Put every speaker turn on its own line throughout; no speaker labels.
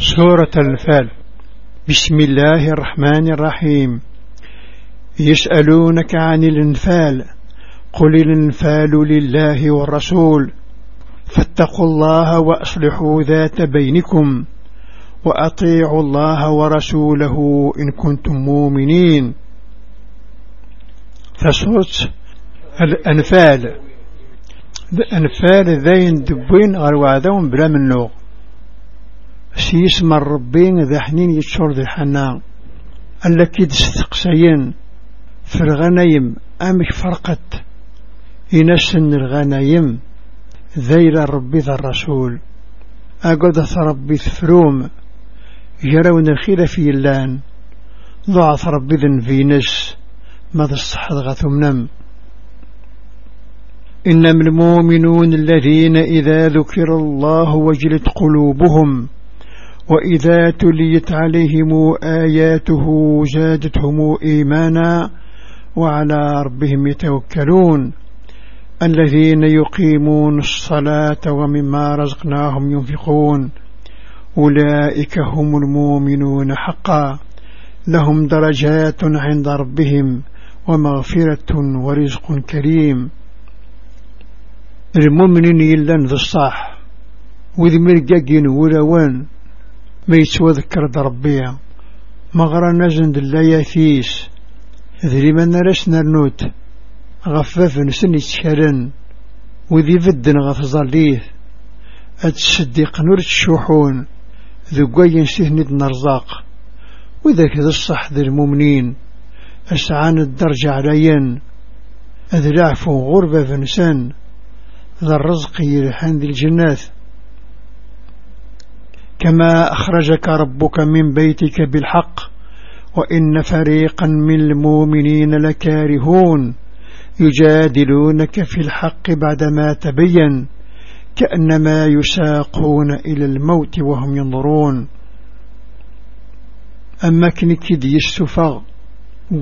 سورة الفال. بسم الله الرحمن الرحيم. يسألونك عن الانفال. قل الانفال لله والرسول. فاتقوا الله وأصلحوا ذات بينكم. وأطيعوا الله ورسوله إن كنتم مؤمنين. فصوت الأنفال. الأنفال ذين دبين غير بلا منوغ سيسمى الربين ذا حنين يتشور ذي حنا ألا كيد استقسيين في الغنايم أمك فرقت. ينسن الغنايم ذيل ربي ذا الرسول. أقود ربي ثفروم يرون الخير في اللان ضعف ربي ذن في نس ماذا الصحة غثمنم إنما المؤمنون الذين إذا ذكر الله وجلت قلوبهم وإذا تليت عليهم آياته زادتهم إيمانا وعلى ربهم يتوكلون الذين يقيمون الصلاة ومما رزقناهم ينفقون أولئك هم المؤمنون حقا لهم درجات عند ربهم ومغفرة ورزق كريم المؤمنين يلان ذا الصح وذي مرقاقين ولوان ما يتوذكر دربيا مغرى نزند اللاياثيس ذري من نرس نرنوت. غفاف نسن يتشارن. وذي فدن غف ظليه أتصدق نور تشوحون. ذو قاين سهند نرزاق. وذاك ذا الصح ذي المؤمنين. أسعان الدرجة عليين. أذ لعفو غربة فنسان ذا الرزق يرحان ذي الجنات. كما أخرجك ربك من بيتك بالحق وإن فريقا من المؤمنين لكارهون يجادلونك في الحق بعدما تبين كأنما يساقون إلى الموت وهم ينظرون. أما كنك دي السفاغ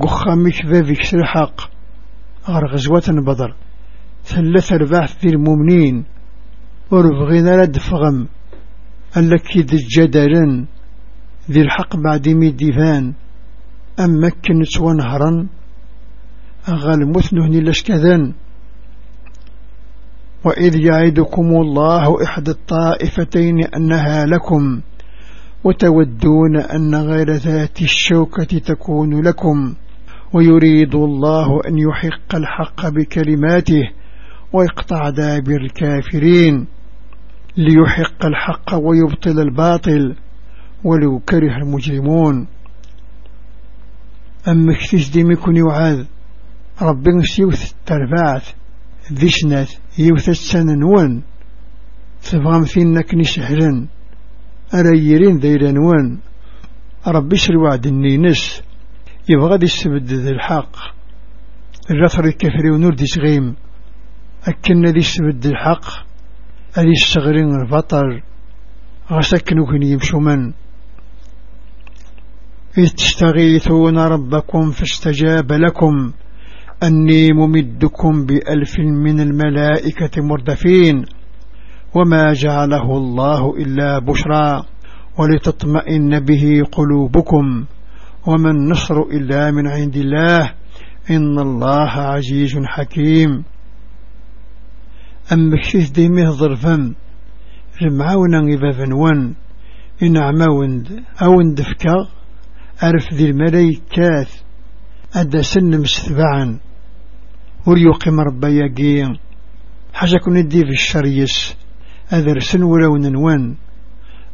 قخامك ذاك الحق غير بدر ثلاث البعث ذي المؤمنين وربغينا لدفغم. ألك ذي الجدل ذي الحق بعد ميديفان أما كنت ونهرا أغال مثنهن لشكذا وإذ يعدكم الله إحدى الطائفتين أنها لكم وتودون أن غير ذات الشوكة تكون لكم. ويريد الله أن يحق الحق بكلماته ويقطع دابر الكافرين. ليحق الحق ويبطل الباطل ولو كره المجرمون. أما اكتش ديمكن يعاذ ربي سيوث التربعث ذيشنات يوث السنة نوان تبغى مثينك نسحرن أريرين ذيران وان ربي سر وعد النينس يبغى دي السبد ذي الحق. الرثر الكفري ونور دي سغيم أكن دي السبد الحق. أدي السغرين البطل غسكنو كن يمشو من إذ تستغيثون ربكم فاستجاب لكم. أني ممدكم بألف من الملائكة مردفين. وما جعله الله إلا بشرى. ولتطمئن به قلوبكم. وما النصر إلا من عند الله. إن الله عزيز حكيم. أما كشيث ديمه ظرفا المعاونة إبا ون إن عماوند أو اندفكا أعرف ذي الملايكات أدى سن مستبعا. وريقم ربا يقين حاجة كن دي في الشريس أذر سن ولو ننوان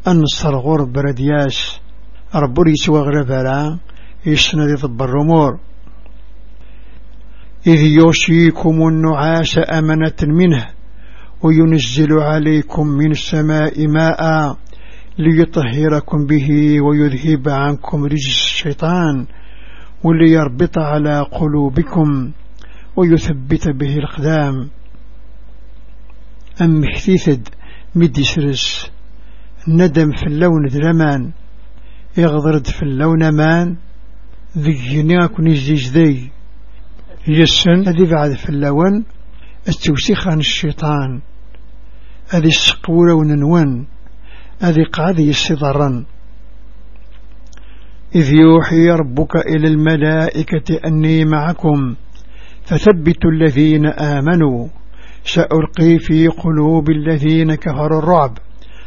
النصر غرب بردياس ربو يسوى غربالا يسنى ذي ضب الرمور إذ يوشيكم النعاس أمنة منه وينزل عليكم من السماء ماء ليطهركم به ويذهب عنكم رجس الشيطان وليربط على قلوبكم ويثبت به الأقدام. أم اختيثد مدي سرس ندم في اللون درمان يغضرد في اللون مان ذي كن يزيج ذي يسن هذي بعد في اللون التوسيخ عن الشيطان. هذه السقورة وننوان هذه قاعدة يستضرن إذ يوحي ربك إلى الملائكة أني معكم فثبتوا الذين آمنوا سألقي في قلوب الذين كفروا الرعب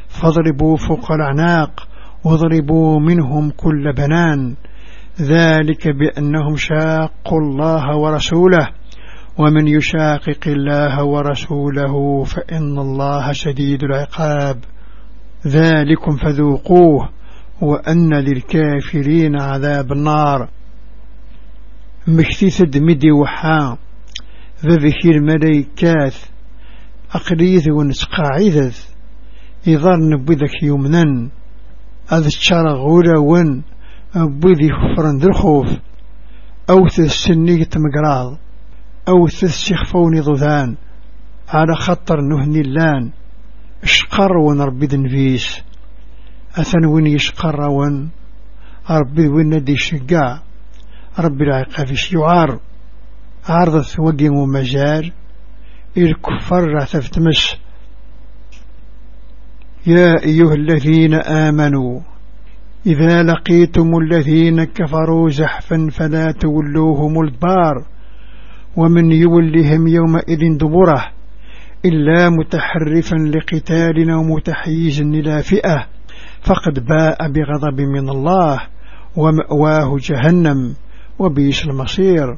فاضربوا فوق الأعناق واضربوا منهم كل بنان. ذلك بأنهم شاقوا الله ورسوله. ومن يشاقق الله ورسوله فإن الله شديد العقاب. ذلكم فذوقوه وأن للكافرين عذاب النار. مكتيث دمدي وحا. ذذكي الملايكات أقليذ ونسقاعدث إذار نبذك يمنا أذ الشرغ غولا ون بذي خفرن الخوف أو تسنية مقراض. أو تسخفوني ضذان على خطر نهني اللان اشقر ونربي ذنفيس أثن وين يشقر ون ربي وين ندي شقا ربي العقاب يعار. عرضت وقي ومجال الكفر تفتمس يا أيها الذين آمنوا إذا لقيتم الذين كفروا زحفا فلا تولوهم البار. ومن يولهم يومئذ دبره إلا متحرفا لقتال أو متحيز إلى فئة فقد باء بغضب من الله ومأواه جهنم وبيس المصير.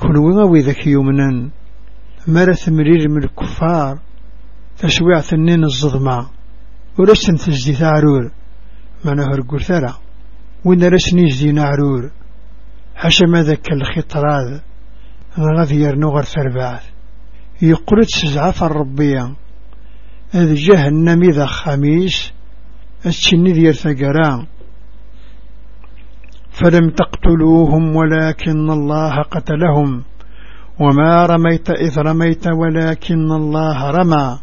كنوا وذك يومنا مرث مرير من الكفار تسويع ثنين الظلمة ورسن تزدي ثعرور ما نهر قرثرة وين رسني زدي نعرور حشم ذاك الخطراد غادي يرنو غير ثربعث يقرد سزعة الربية هذا جهنم إذا خميس. السن ديال ثقران فلم تقتلوهم ولكن الله قتلهم. وما رميت إذ رميت ولكن الله رمى.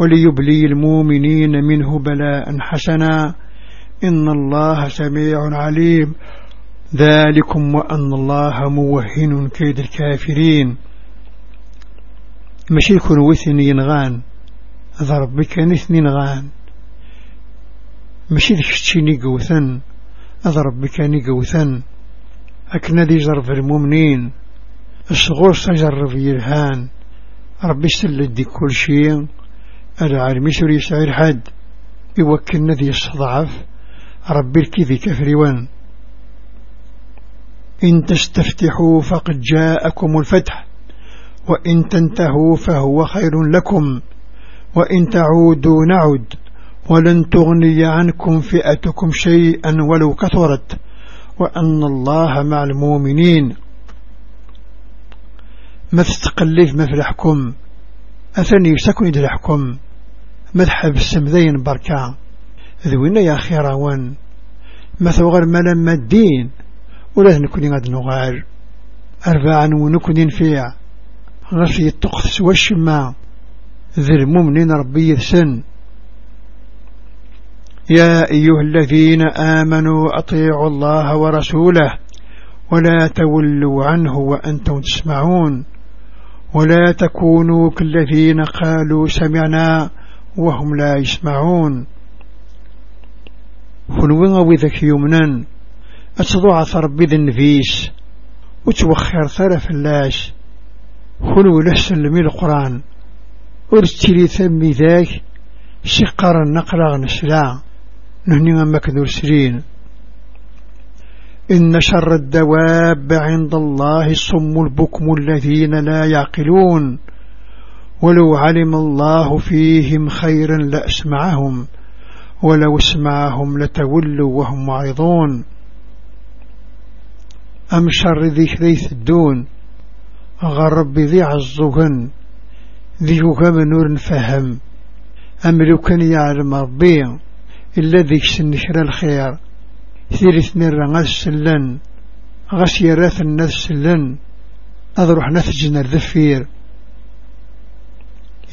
وليبلي المؤمنين منه بلاء حسنا. إن الله سميع عليم. ذلكم وأن الله موهن كيد الكافرين. ماشي يكون وثني ينغان ذا ربك نثني غان ماشي ذيك الشيني قوثن ذا ربك نقوثن أكنا دي جرب المؤمنين الصغور سجرب يرهان ربي سلد دي كل شيء العالم يسر يسعر حد. يوكلنا ذي يستضعف ربي الكذي كفريوان إن تستفتحوا فقد جاءكم الفتح وإن تنتهوا فهو خير لكم وإن تعودوا نعد ولن تغني عنكم فئتكم شيئا ولو كثرت وأن الله مع المؤمنين. ما تستقلف ما فلحكم أثني يسكن يدلحكم ما تحب السمذين بركة. ذوين يا خيروان ما ثوغر ملما الدين؟ ولا نكون غاد نغار. أربعا ونكون فيع غشي التقص والشماء. ذي المؤمنين ربي يثسن يا أيها الذين آمنوا أطيعوا الله ورسوله ولا تولوا عنه وأنتم تسمعون. ولا تكونوا كالذين قالوا سمعنا وهم لا يسمعون. خلونا وذك يمنا أتضعف ربي ذي النفيس وتوخر ثرف اللاش. خلو لسلمي القرآن. ورتلي ثمي ذاك شقر النقرة نسلا نهني أمك ذو سرين. إن شر الدواب عند الله الصم البكم الذين لا يعقلون. ولو علم الله فيهم خيرا لأسمعهم ولو اسمعهم لتولوا وهم معرضون. أم شر ذي ذيث الدون؟ غرب ذي عزوهن ذي كم نور فهم. أم لو كان يعلم ربي إلا ذيك سنشر الخير ثيرث نر غسلن غس يراث النسلن أضرح نثجن الذفير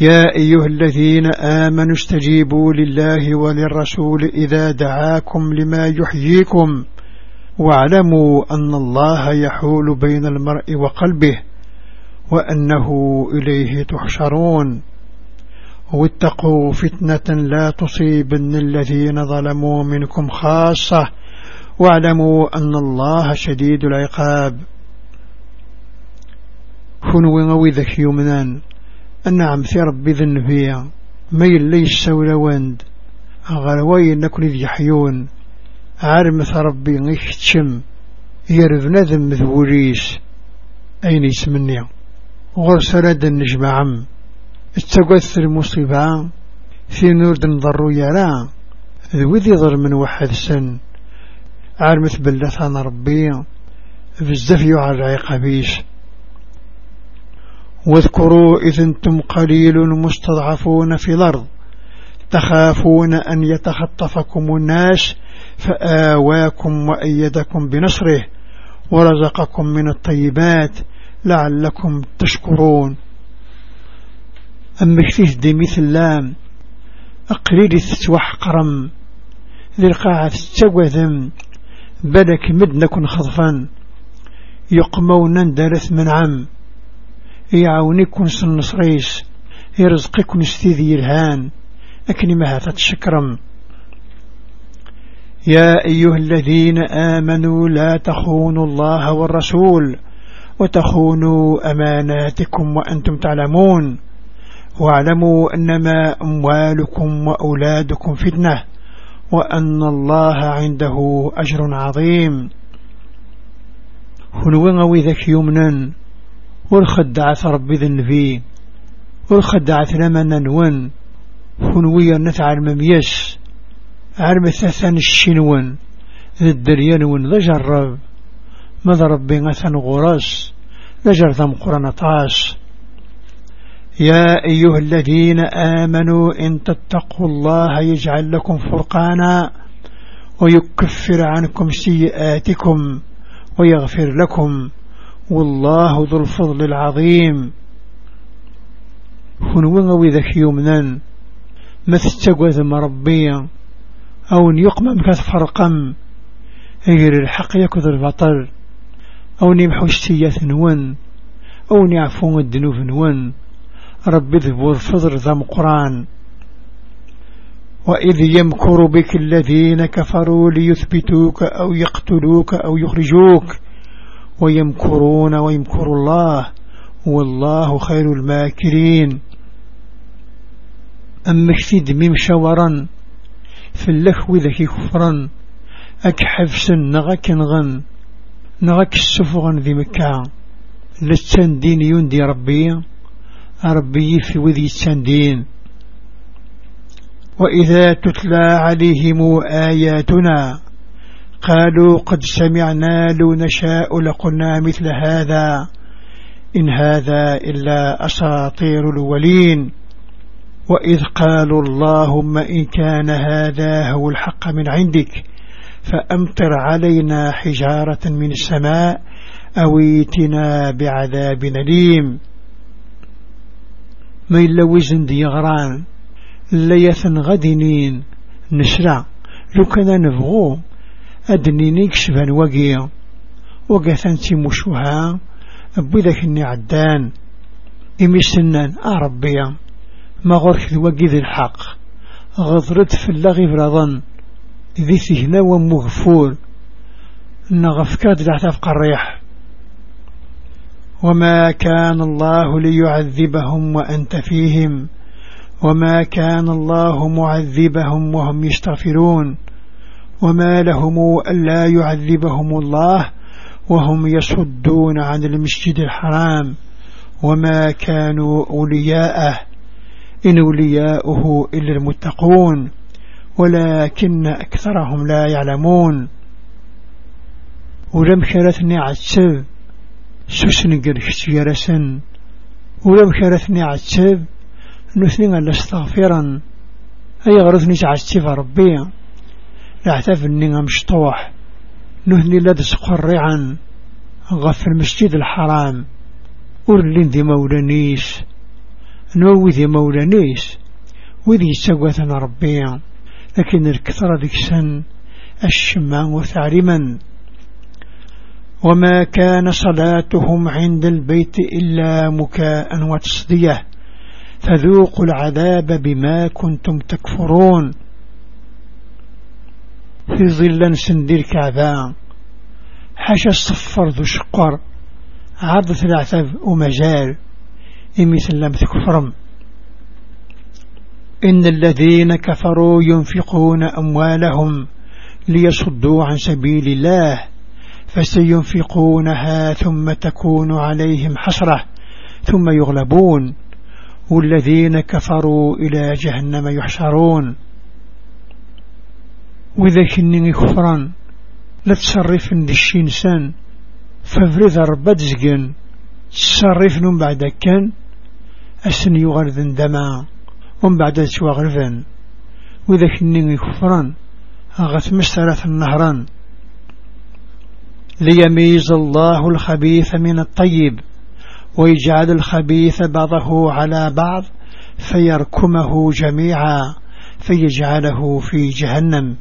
يا أيها الذين آمنوا استجيبوا لله وللرسول إذا دعاكم لما يحييكم. واعلموا أن الله يحول بين المرء وقلبه وأنه إليه تحشرون. واتقوا فتنة لا تصيبن الذين ظلموا منكم خاصة. واعلموا أن الله شديد العقاب. كنوا غوي ذك يومنان النعم في ربي ذنبيا. ما يليش سولا وند. أغروي نكون ذي حيون. عارمة ربي غيكتشم يرف نذم ذوريس أين يسمني غرسلة النجمع التقوث المصيبة في نور نضرو يرى ذوذي ضر من واحد سن عارمة بلثان ربي بزاف يعرى عقابيش واذكروا إذ أنتم قليل مستضعفون في الأرض تخافون أن يتخطفكم الناس فآواكم وأيدكم بنصره ورزقكم من الطيبات لعلكم تشكرون. أما كثيث دي مثل لام أقرير تتوح قرم ذي القاعة تتوذم بلك مدنكن خضفا يقمون درث من عم يعاونيكم سنصريس يرزقكم استيذي الهان أكني ما هذا تشكرم يا أيها الذين آمنوا لا تخونوا الله والرسول وتخونوا أماناتكم وأنتم تعلمون. واعلموا أنما أموالكم وأولادكم فتنة وأن الله عنده أجر عظيم. هنوين وذك يمنا والخدعة ربي ذنبي والخدعة لما ننون هنويا نتعلم المميس عرم ثاثان الشنون ذا الدريان ون ذا جرب. ماذا ربي غثان غراس ذا جرثم قرآن طاس. يا أيها الذين آمنوا إن تتقوا الله يجعل لكم فرقانا ويكفر عنكم سيئاتكم ويغفر لكم. والله ذو الفضل العظيم. هنوين وذك يومنا ما تستقوذ مربيا أو يقمم كثفرقم غير الحق يكذ البطل أو نمحو السيئة نون أو نعفو الدنوف نون رب ذبور فضر ذا مقران. وإذ يمكر بك الذين كفروا ليثبتوك أو يقتلوك أو يخرجوك. ويمكرون ويمكر الله والله خير الماكرين. أما كثيد ميم شورا فاللخو ذكي كفرا أكحفسا نغاك نغن نغاك السفغا ذي مكة. لتسندين يندي ربي ربي في وذي السندين وإذا تتلى عليهم آياتنا قالوا قد سمعنا لو نشاء لقلنا مثل هذا. إن هذا إلا أساطير الولين. وإذ قالوا اللهم إن كان هذا هو الحق من عندك فأمطر علينا حجارة من السماء أويتنا بعذاب أليم. ما إلا وزن ديغران ليثن غدنين نسرع لو كان نبغو أدنيني كشفان وقيا. وقثان تيموشوها أبو ذاك عدان إمي سنان أربيا آه ما غرك ذوقي ذي الحق. غضرت في اللغي فرضا ذي سهنا ومغفور. نغفكات العتاف قريح وما كان الله ليعذبهم وأنت فيهم. وما كان الله معذبهم وهم يستغفرون. وما لهم ألا يعذبهم الله وهم يصدون عن المسجد الحرام. وما كانوا أولياءه. إن أولياؤه إلا المتقون ولكن أكثرهم لا يعلمون. ولم كرثني عتسب سوسن قرشت يرسن ولم كرثني عتسب نثني على أستغفرا. أي غرثني عتسب ربي لاعتفني مشطوح نثني لدى سقرعا غف المسجد الحرام. ورلين دي مولانيش نو ذي مولانيس وذي يستقوثنا ربيا لكن الكثرة ذيك سن الشما وثعرما وما كان صلاتهم عند البيت إلا مكاء وتصدية. فذوقوا العذاب بما كنتم تكفرون. في ظل سندير كعبان حاشا الصفر ذو شقر عرضة العتب ومجال إمثل لم تكفرم إن الذين كفروا ينفقون أموالهم ليصدوا عن سبيل الله فسينفقونها ثم تكون عليهم حسرة ثم يغلبون. والذين كفروا إلى جهنم يحشرون. وإذا كنني كفرا لا تصرف دي الشينسان ففريد ربات زقن تصرف بعد كان أسن يغرذن دما ومن بعد تواغرفن وإذا كنني كفرا أغث مسترث النهران. ليميز الله الخبيث من الطيب ويجعل الخبيث بعضه على بعض فيركمه جميعا فيجعله في جهنم.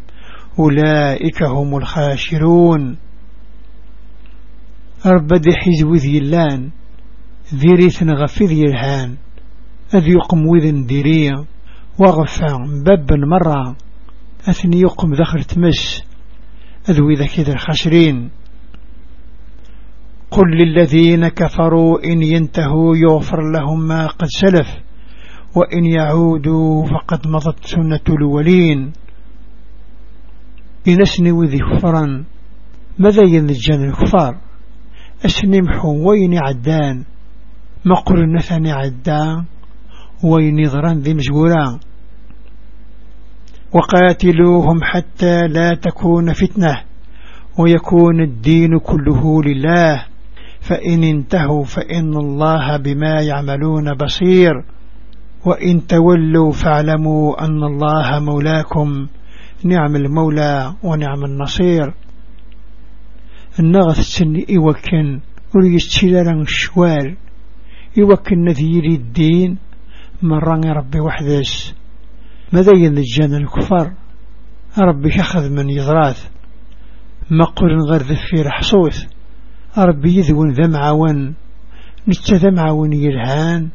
أولئك هم الخاشرون ربد حزب ذي اللان ذي الهان أذ يقم وذن ذيريا وغفا باب مرة أثني يقم ذخر تمس أذوي ذكي ذا الخاشرين قل للذين كفروا إن ينتهوا يغفر لهم ما قد سلف وإن يعودوا فقد مضت سنة الولين إن أسني وذي كفرا ماذا ينجان الكفار؟ أسني وين عدان ما قل نثني عدان وين ضران ذي مزوران وقاتلوهم حتى لا تكون فتنة. ويكون الدين كله لله. فإن انتهوا فإن الله بما يعملون بصير. وإن تولوا فاعلموا أن الله مولاكم. نعم المولى ونعم النصير. النغث السن إوكن وريستيلان الشوال إوكن نذير الدين. مرة ربي وحدس ماذا ينجان الكفار؟ ربي أخذ من يضراث. ما قل غير ذفير حصوث ربي يذون ذم عون نتذم عون يلهان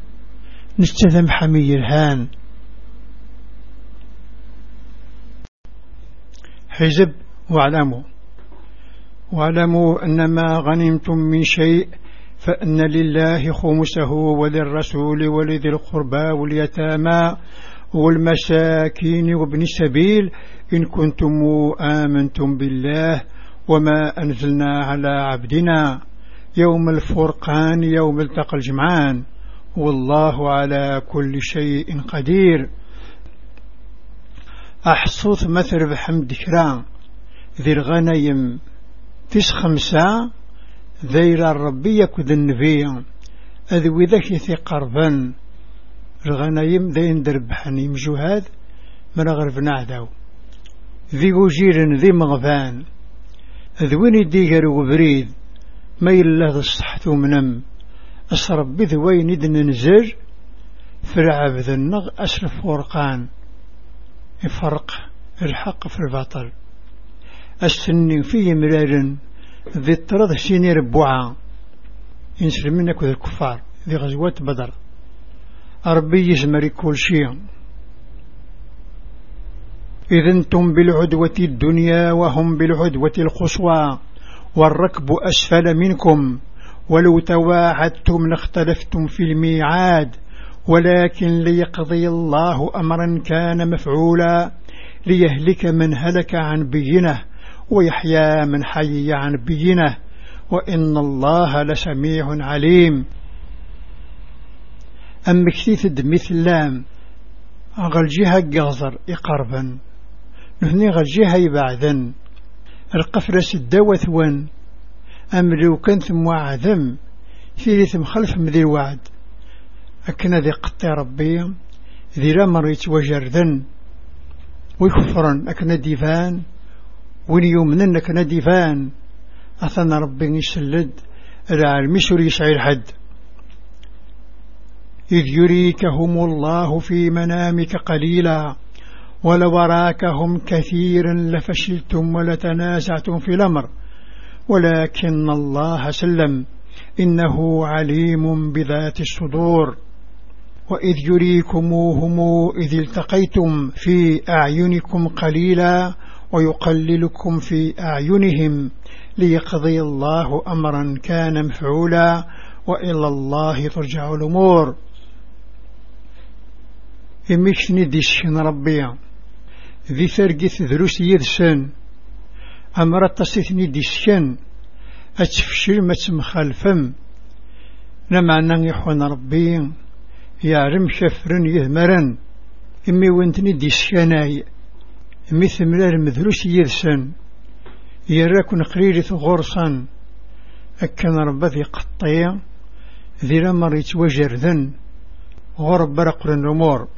نتذم حمي يلهان حزب واعلموا. واعلموا أنما غنمتم من شيء فأن لله خمسه وللرسول ولذي القربى واليتامى والمساكين وابن السبيل إن كنتم آمنتم بالله وما أنزلنا على عبدنا. يوم الفرقان يوم التقى الجمعان. والله على كل شيء قدير. أحصوث مثل بحمد كرام ذي الغنيم تس خمسة ذير الربي يكد النبي أذوي ذكي قربا الغنايم ذين دربحني مجوهاد من أغرب نعدو ذي وجير ذي مغفان. ذوين يديقر وبريد ما يلا الصحت منم أسرب بذوين يدن نزر فرع النغ أسرف ورقان يفرق الحق في الباطل السني فيه مرار ذي الطرد سيني ربوعا ينسر منك ذي الكفار. ذي غزوات بدر. ربي يزمري كل شيء. إذا أنتم بالعدوة الدنيا وهم بالعدوة القصوى. والركب أسفل منكم. ولو تواعدتم لاختلفتم في الميعاد. ولكن ليقضي الله أمرا كان مفعولا. ليهلك من هلك عن بينة. ويحيى من حي عن بينة وإن الله لسميع عليم. أم كثيث مثل لام أغل جهة قغضر إقربا نهني يبعدن القفرس الدوث ون أمري كان ثم وعدم في ثم خلف مذي الوعد أكنا ذي قطي ربي ذي لمر يتوجردن. ويكفرن أكنا ديفان. وين يومنن أكنا ديفان. أثنى ربي يسلد. العالم يسر يسعي الحد. إذ يريكهم الله في منامك قليلا. ولو راكهم كثيرا لفشلتم ولتنازعتم في الأمر. ولكن الله سلم. إنه عليم بذات الصدور. وإذ يريكموهم إذ التقيتم في أعينكم قليلا. ويقللكم في أعينهم ليقضي الله أمرا كان مفعولا وإلى الله ترجع الأمور. إميش نديشن ربي. ذي ثرقث ذروس يدسن أمر التصيث ديشن. أتفشل ما تمخالفم لما نغيحون ربي. يعرم شفرن يهمرن. إمي وانتني ديشكناي إمي ثمرار مذروس يدسن يراكن قريري غرصا أكن ربذي قطية ذي لمر يتوجر ذن. غرب برق الأمور.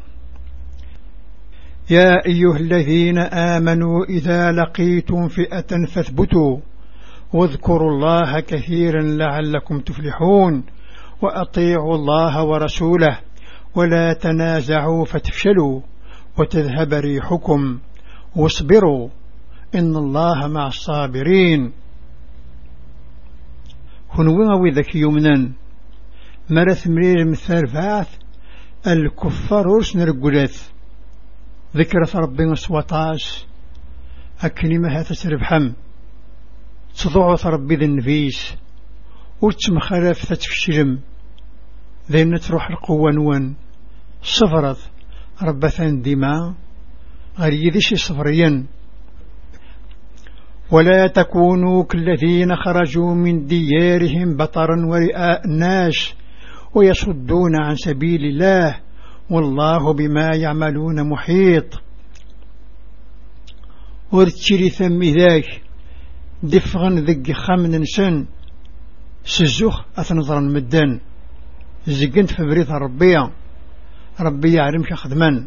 يا أيها الذين آمنوا إذا لقيتم فئة فاثبتوا. واذكروا الله كثيرا لعلكم تفلحون. وأطيعوا الله ورسوله. ولا تنازعوا فتفشلوا. وتذهب ريحكم. واصبروا إن الله مع الصابرين. هنوين ذكي يمنا مرث مرير مثال فاث الكفار ورس نرقلث ذكرت ربي سوطاش الكلمة هذا تربحم تضعف ربي ذي النفيس وتمخالف تتفشلم ذين تروح القوة نوان. صفرت ربثان دماء. غير يذيش صفريا ولا تكونوا كالذين خرجوا من ديارهم بطرا ورئاء الناس ويصدون عن سبيل الله والله بما يعملون محيط. ورتشري ثم ذاك دفغن ذق خمن سن. سزوخ أثنظرا مدن. زقنت في بريث ربيا ربي يعلم خدما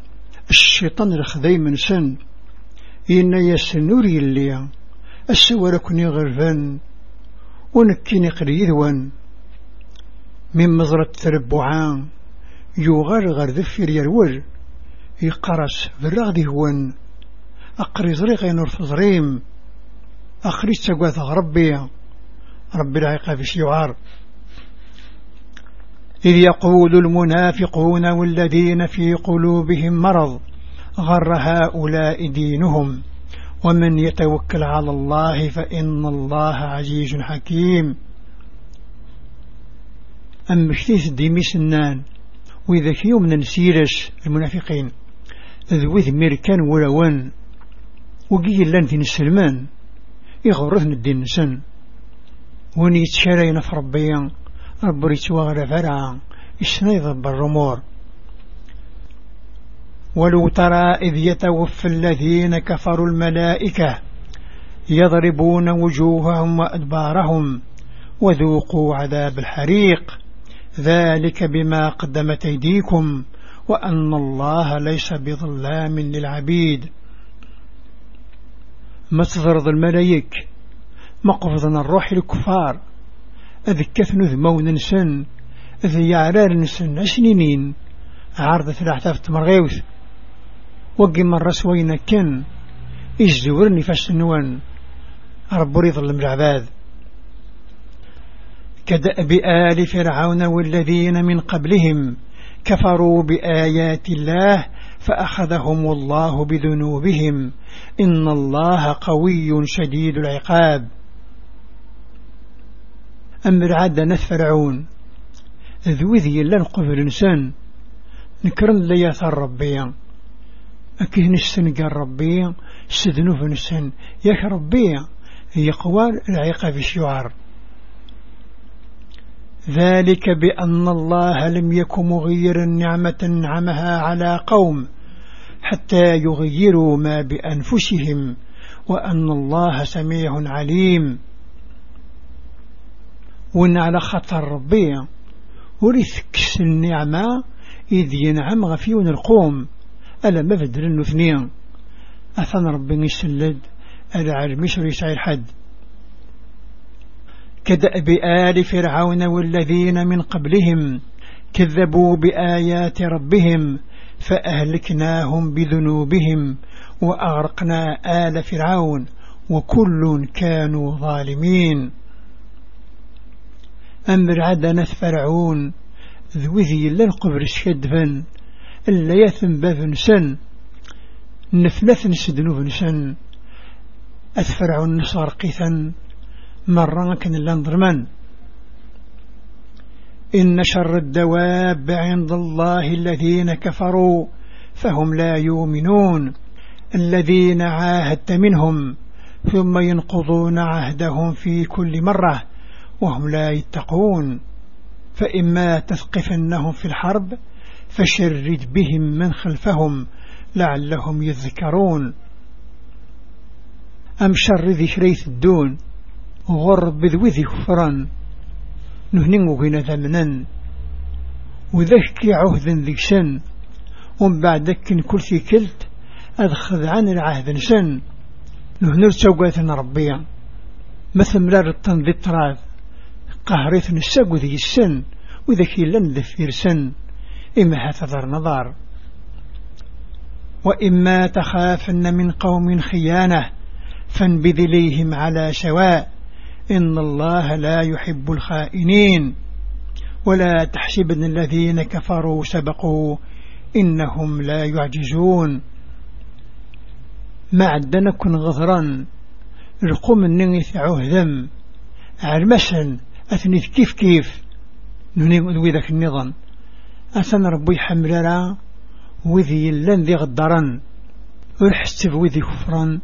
الشيطان الخذي من سن. إن يسنور يلي السور كني غرفان ونكيني قريذوان من مزرة تربعان يغرغر ذفير يرول يقرس بالرغد هوان أقري زريق نور زريم أقري تقوى ربي ربي العقاب في شعار إذ يقول المنافقون والذين في قلوبهم مرض غر هؤلاء دينهم. ومن يتوكل على الله فإن الله عزيز حكيم. أم مشتيس ديمي سنان؟ وإذا كيو من نسيرش المنافقين ذوذ ميركان ولوان وقيل لأن دين السلمان يغرثن الدين سن. وني يتشارين في ربيا ربري تواغر فرعا إسنيض بالرمور ولو ترى إذ يتوفى الذين كفروا الملائكة يضربون وجوههم وأدبارهم وذوقوا عذاب الحريق. ذلك بما قدمت أيديكم وأن الله ليس بظلام للعبيد. ما تضرض الملايك ما قفضنا الروح الكفار أذ كثن ذمون نسن أذ يعرار نسن أسنينين عارضة الأحتاف تمرغيوث وقي من رسوين كن إجزورني فاستنوان رب ريض العباد كدأب آل فرعون والذين من قبلهم كفروا بآيات الله فأخذهم الله بذنوبهم. إن الله قوي شديد العقاب. أمر عاد نث فرعون. ذوذي لن قبل إنسان نكرن لياثر ربيا أكيه نسن قال ربيا سدنوف نسن ياك ربيا يقوى العقاب الشعار ذلك بأن الله لم يكن مغيرا نعمة نعمها على قوم حتى يغيروا ما بأنفسهم وأن الله سميع عليم. وإن على خطر ربي. ورثكس النعمة إذ ينعم غفيون القوم. ألا بدل النثنين أثن ربي يسلد. ألا عرمش يسعي الحد. كدأب آل فرعون والذين من قبلهم. كذبوا بآيات ربهم. فأهلكناهم بذنوبهم. وأغرقنا آل فرعون. وكل كانوا ظالمين. أمر عدنا فرعون ذوذي للقبر الشدفن إلا يثم بابنسن نفلث نسدنو بنسن أثفرعون نصار قيثا مرة كان اللندرمان إن شر الدواب عند الله الذين كفروا فهم لا يؤمنون. الذين عاهدت منهم ثم ينقضون عهدهم في كل مرة. وهم لا يتقون فإما تثقفنهم في الحرب فشرد بهم من خلفهم لعلهم يذكرون. أم شر ذي شريث الدون غرب بذوذي كفرا نهنين وغينا ثمنا وذكي عهد ذي سن ومن بعد كل في كلت أدخذ عن العهد نسن نهنر توقاتنا ربيا مثل مرار التنذي التراث قهريث نساق ذي السن وذكي لن ذفير سن إما هثذر نظار. وإما تخافن من قوم خيانة فانبذ إليهم على سواء إن الله لا يحب الخائنين. ولا تحسبن الذين كفروا سبقوا إنهم لا يعجزون. ما عندنا كن غضرا القوم النغيث عهدم عرمسا أثنيث كيف كيف؟ ننوي ذاك النظام. أثن ربي حملنا وذي لن ذي غدرا ويحسب وذي كفرا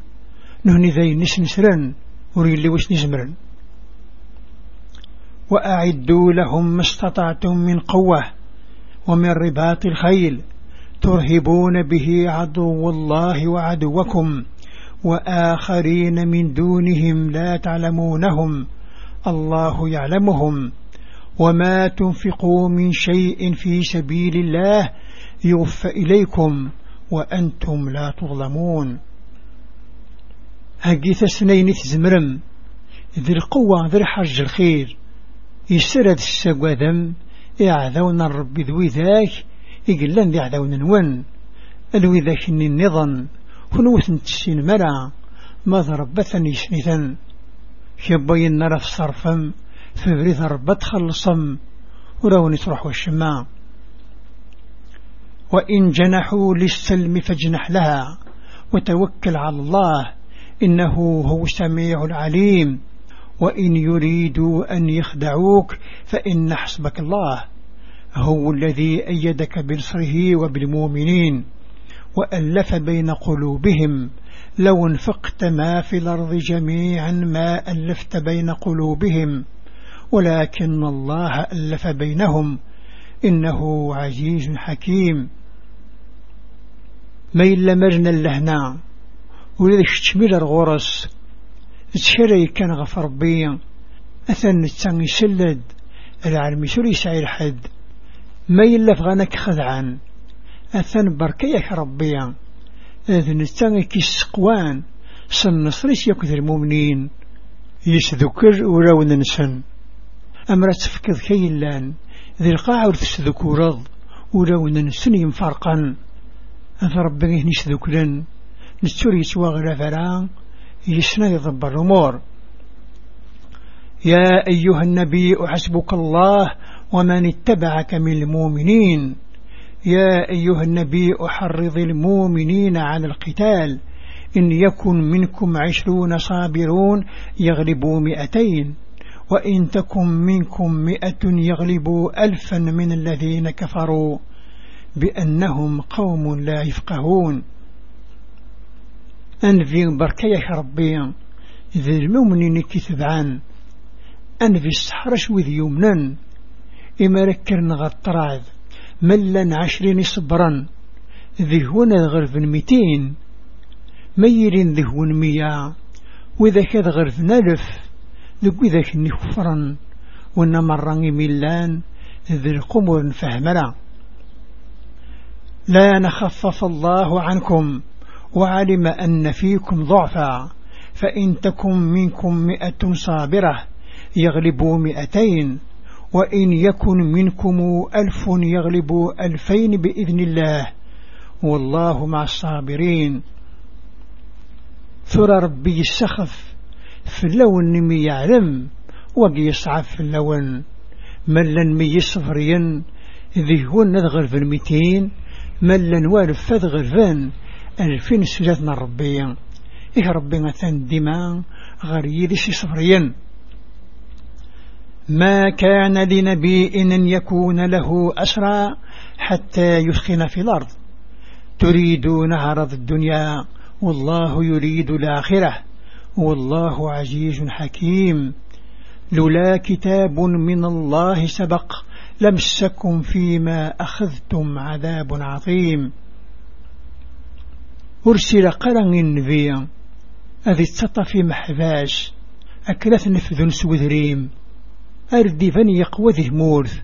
نهني ذي نس نسرا وريلي وش نزمرا وأعدوا لهم ما استطعتم من قوة ومن رباط الخيل. ترهبون به عدو الله وعدوكم وآخرين من دونهم لا تعلمونهم. الله يعلمهم. وما تنفقوا من شيء في سبيل الله يوفى إليكم وأنتم لا تظلمون. هقيت سنين تزمرم. ذي القوة ذي الحج الخير. يسرد السقوذم يعذون الرب ذوي ذاك. يقلن ذي عذون نون. الوي ذاك النظن كنوث تسين مرا. ما ضربتني سنثا كبين نرى في صرفم فبريث ربت خلصم وروني تروح والشماء وإن جنحوا للسلم فاجنح لها وتوكل على الله إنه هو السميع العليم. وإن يريدوا أن يخدعوك فإن حسبك الله هو الذي أيدك بنصره وبالمؤمنين وألف بين قلوبهم لو انفقت ما في الأرض جميعا ما ألفت بين قلوبهم ولكن الله ألف بينهم. إنه عزيز حكيم. ما إلا مرنا اللهنا ولذا اشتمل الغرس تشري كان غفر بي أثن التان يسلد العالم يسولي سعير حد. ما إلا فغانك خذعا أثن بركيك ربيا. أذن التان كيسقوان سن نصريس يكثر المؤمنين يسذكر وراو ننسن أمرا تفكذ كيلان ذي القاعة ورث وراو ننسن ينفرقا أنت ربي نسذكرا نستوري سواغ رفران يسنى يضبر الأمور. يا أيها النبي أحسبك الله ومن اتبعك من المؤمنين. يا أيها النبي أحرض المؤمنين على القتال. إن يكن منكم عشرون صابرون يغلبوا مئتين. وإن تكن منكم مئة يغلبوا ألفا من الذين كفروا. بأنهم قوم لا يفقهون. أنفي بركيك ربي. ذي المؤمنين كتبعان أنفي السحرش وذي يمنا إما ركرن غطراذ ملا عشرين صبرا ذي هنا غرف ميتين ميرين ذي هون ميا وإذا كذا غرف نلف ذو إذا كني كفرا وإنما الرنغ ميلان ذي القمر فهمنا لا نخفف الله عنكم وعلم أن فيكم ضعفا فإن تكن منكم مئة صابرة يغلبوا مئتين وإن يكن منكم ألف يغلبوا ألفين بإذن الله والله مع الصابرين. ثرى ربي السخف في اللون مي يعلم وقي يصعب في اللون. ملا مي صفريا ذي هو نذغر في الميتين. ملا والف فذغر فان ألفين سلاتنا ربيا إيه ربي مثلا دماء غريد صفريا. ما كان لنبي أن يكون له أسرى حتى يثخن في الأرض. تريدون عرض الدنيا والله يريد الآخرة. والله عزيز حكيم. لولا كتاب من الله سبق لمسكم فيما أخذتم عذاب عظيم. أرسل قرن النبي أذي في محباش أكلت نفذ سوذريم. أردي فني يقوى ذي مورث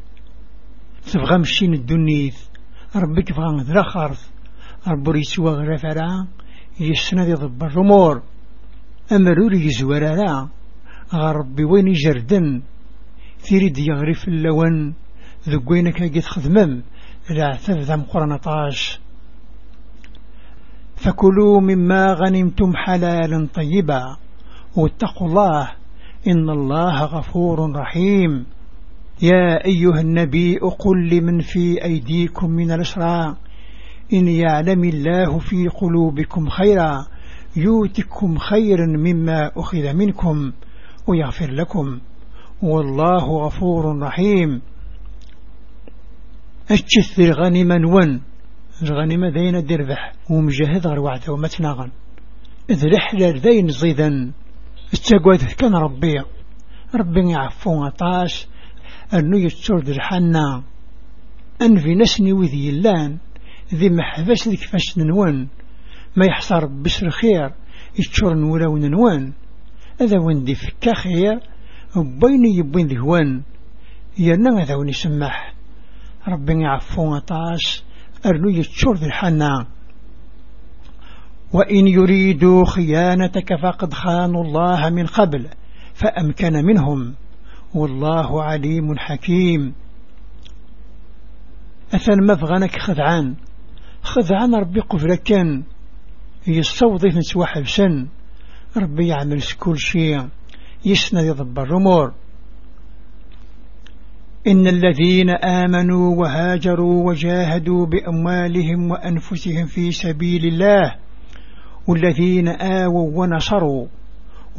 تبغى مشين الدنيث. ربك فغان ذرخرث ربو يسوى غرفرا يسنا ذي ضب الرمور. أمرور يزورا غربي وين جردن تريد يغرف اللون. ذقوينك قد خدمم. لا تذم قرنطاش فكلوا مما غنمتم حلالا طيبا. واتقوا الله. إن الله غفور رحيم. يا أيها النبي قل لمن في أيديكم من الأسرى إن يعلم الله في قلوبكم خيرا يوتكم خيرا مما أخذ منكم ويغفر لكم. والله غفور رحيم. أجث الغنم ون. الغنم ذين الدربح ومجهد غير وعده ومتناغن إذ رحلة ذين زيدا. استقوذ كان ربي. ربي يعفو عطاش. أنه يتشرد الحنا. أن في نسني وذي اللان. ذي محبس ذيك فاش ننوان ما يحصر بسر خير. يتشور نولا وننوان هذا وندي فكا خير. وبيني يبين ذهوان يانا هذا وني سمح ربي يعفو عطاش. أرنو يتشور ذي الحنا. وإن يريدوا خيانتك فقد خانوا الله من قبل فأمكن منهم. والله عليم حكيم. أثن مفغنك خذعان. خذعان ربي قفلكن يستوضي نسوى حبسا ربي يعمل كل شيء. يسند يضبر الأمور إن الذين آمنوا وهاجروا وجاهدوا بأموالهم وأنفسهم في سبيل الله والذين آووا ونصروا.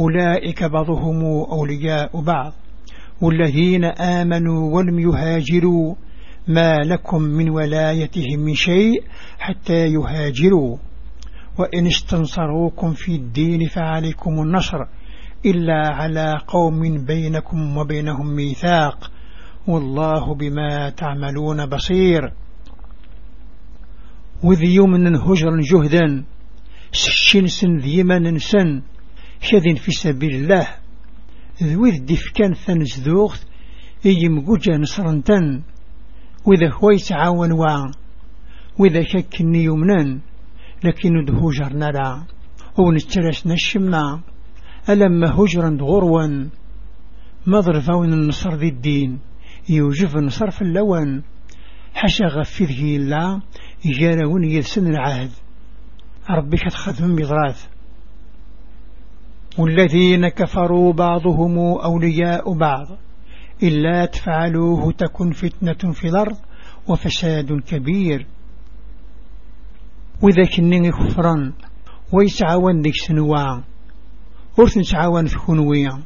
أولئك بعضهم أولياء بعض. والذين آمنوا ولم يهاجروا. ما لكم من ولايتهم من شيء حتى يهاجروا. وإن استنصروكم في الدين فعليكم النصر إلا على قوم بينكم وبينهم ميثاق. والله بما تعملون بصير. وذي يمن هجرا جهدا. سكشن سن ذيما سن. شذن في سبيل الله. ذوذ دفكان ثنزدوغت يمقوجا نصرنتن وإذا هو يتعاون وعن وإذا شكني يمنان لكن دهوجرنا لا. ونترسنا الشمع ألما هجرا غروا مضرفون النصر ذي الدين. يوجف النصر في اللون حشا غفيه الله يجارون يلسن العهد. ربي كتخذهم بضراث والذين كفروا بعضهم أولياء بعض إلا تفعلوه تكن فتنة في الأرض وفساد كبير. وإذا كنني كفرا ويتعاون ديك سنوا ورث نتعاون في كنوية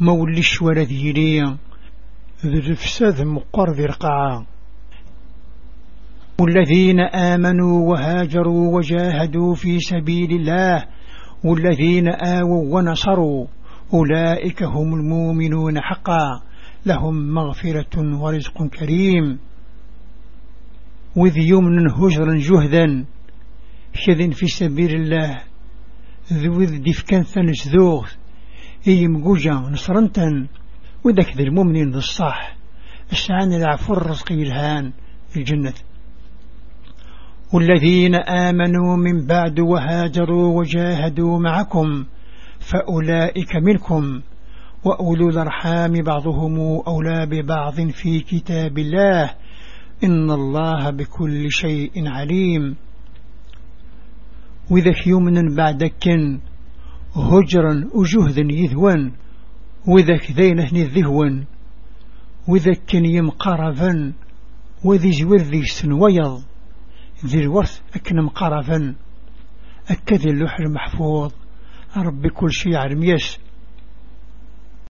موليش ولا ذيلية ذي الفساد مقر ذي رقعة. والذين آمنوا وهاجروا وجاهدوا في سبيل الله والذين آووا ونصروا أولئك هم المؤمنون حقا. لهم مغفرة ورزق كريم. وذ يمن هجرا جهدا شذن في سبيل الله. ذوذ دفكان ثنس ذوغ إي مقوجا نصرنتا وذاك ذي المؤمنين ذي الصح. السعان العفو الرزق الهان الجنة. والذين آمنوا من بعد وهاجروا وجاهدوا معكم فأولئك منكم وأولو الأرحام بعضهم أولى ببعض في كتاب الله إن الله بكل شيء عليم. وذاك يومنا بعدك هجرا وجهدا يذوان وذاك ذينه الذهوان وذاك يمقرفا وذي جوير ذي سنويض ذي الورث أكن مقرفا أكد اللوح المحفوظ. ربي كل شيء علم يس.